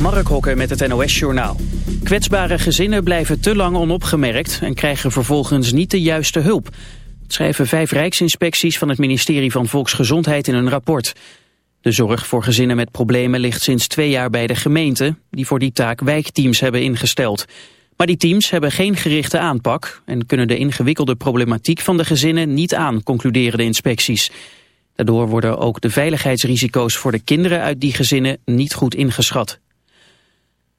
Mark Hokker met het NOS-journaal. Kwetsbare gezinnen blijven te lang onopgemerkt en krijgen vervolgens niet de juiste hulp. Schrijven vijf rijksinspecties van het ministerie van Volksgezondheid in een rapport. De zorg voor gezinnen met problemen ligt sinds twee jaar bij de gemeente... die voor die taak wijkteams hebben ingesteld. Maar die teams hebben geen gerichte aanpak... en kunnen de ingewikkelde problematiek van de gezinnen niet aan, concluderen de inspecties. Daardoor worden ook de veiligheidsrisico's voor de kinderen uit die gezinnen niet goed ingeschat.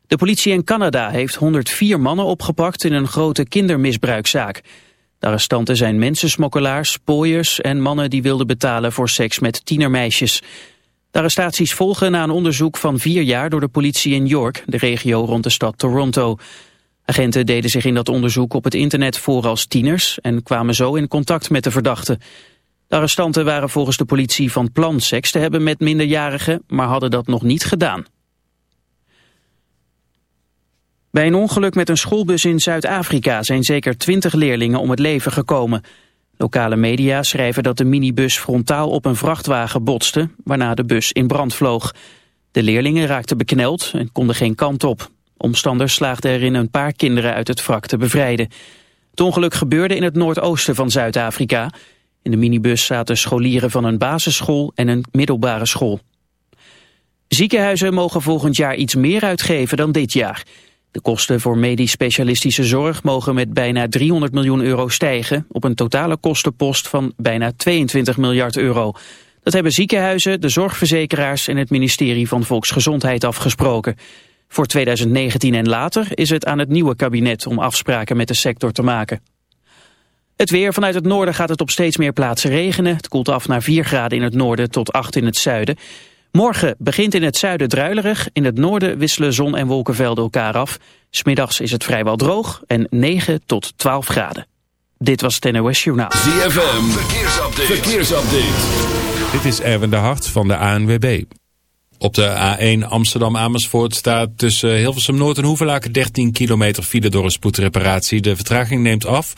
De politie in Canada heeft 104 mannen opgepakt in een grote kindermisbruikzaak. De arrestanten zijn mensensmokkelaars, pooiers en mannen die wilden betalen voor seks met tienermeisjes. De arrestaties volgen na een onderzoek van vier jaar door de politie in York, de regio rond de stad Toronto. Agenten deden zich in dat onderzoek op het internet voor als tieners en kwamen zo in contact met de verdachten. De arrestanten waren volgens de politie van plan seks te hebben met minderjarigen, maar hadden dat nog niet gedaan. Bij een ongeluk met een schoolbus in Zuid-Afrika zijn zeker twintig leerlingen om het leven gekomen. Lokale media schrijven dat de minibus frontaal op een vrachtwagen botste, waarna de bus in brand vloog. De leerlingen raakten bekneld en konden geen kant op. Omstanders slaagden erin een paar kinderen uit het wrak te bevrijden. Het ongeluk gebeurde in het noordoosten van Zuid-Afrika. In de minibus zaten scholieren van een basisschool en een middelbare school. Ziekenhuizen mogen volgend jaar iets meer uitgeven dan dit jaar. De kosten voor medisch specialistische zorg mogen met bijna 300 miljoen euro stijgen... op een totale kostenpost van bijna 22 miljard euro. Dat hebben ziekenhuizen, de zorgverzekeraars en het ministerie van Volksgezondheid afgesproken. Voor 2019 en later is het aan het nieuwe kabinet om afspraken met de sector te maken. Het weer. Vanuit het noorden gaat het op steeds meer plaatsen regenen. Het koelt af naar 4 graden in het noorden tot 8 in het zuiden. Morgen begint in het zuiden druilerig. In het noorden wisselen zon en wolkenvelden elkaar af. Smiddags is het vrijwel droog en 9 tot 12 graden. Dit was het NOS Journaal. ZFM. Verkeersupdate. Verkeersupdate. Dit is Erwin de Hart van de ANWB. Op de A1 Amsterdam-Amersfoort staat tussen Hilversum Noord en Hoevelaken 13 kilometer file door een spoedreparatie. De vertraging neemt af.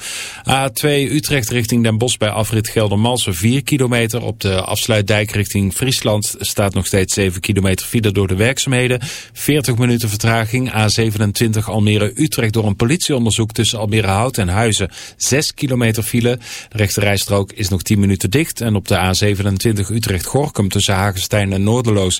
A2 Utrecht richting Den Bosch bij afrit Geldermalsen 4 kilometer. Op de afsluitdijk richting Friesland staat nog steeds 7 kilometer file door de werkzaamheden. 40 minuten vertraging. A27 Almere-Utrecht door een politieonderzoek tussen Almere Hout en Huizen. 6 kilometer file. De rechterrijstrook is nog 10 minuten dicht. En op de A27 Utrecht-Gorkum tussen Hagenstein en Noorderloos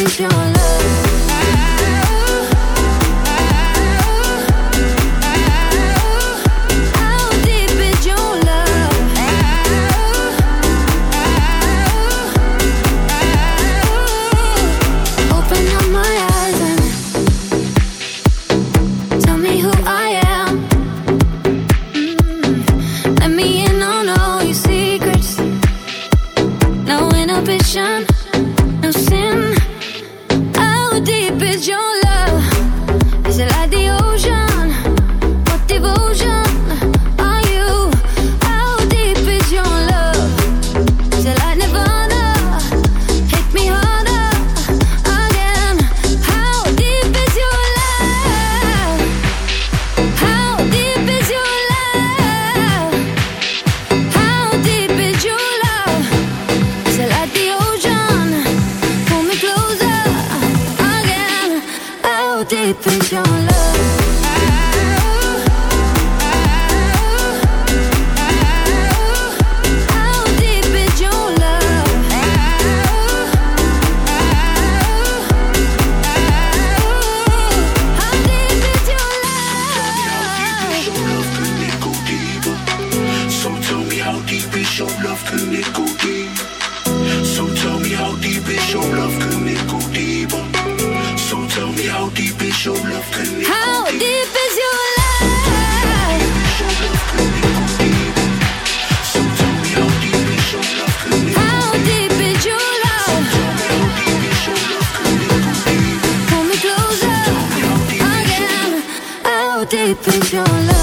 Is think you're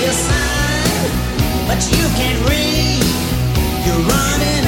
A sign, but you can't read. You're running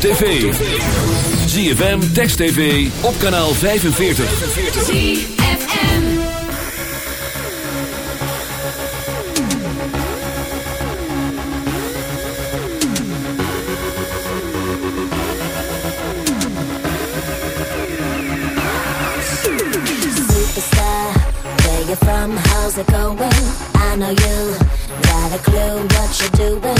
tv. ZFM, Text TV, op kanaal 45. ZFM. Superstar, where you from, how's it going? I know you, got a clue what you're doing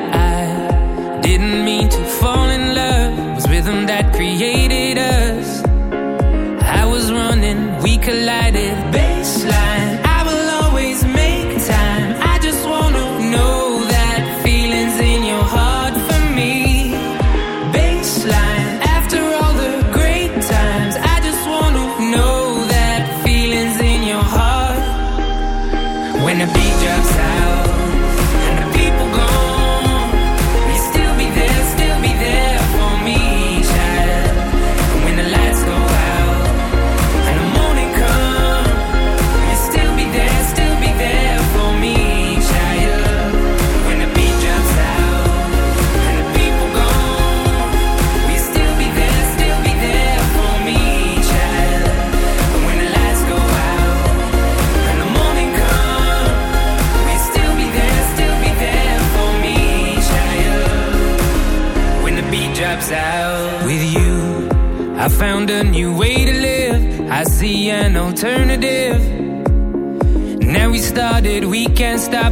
created us. I was running, we collided. Baby.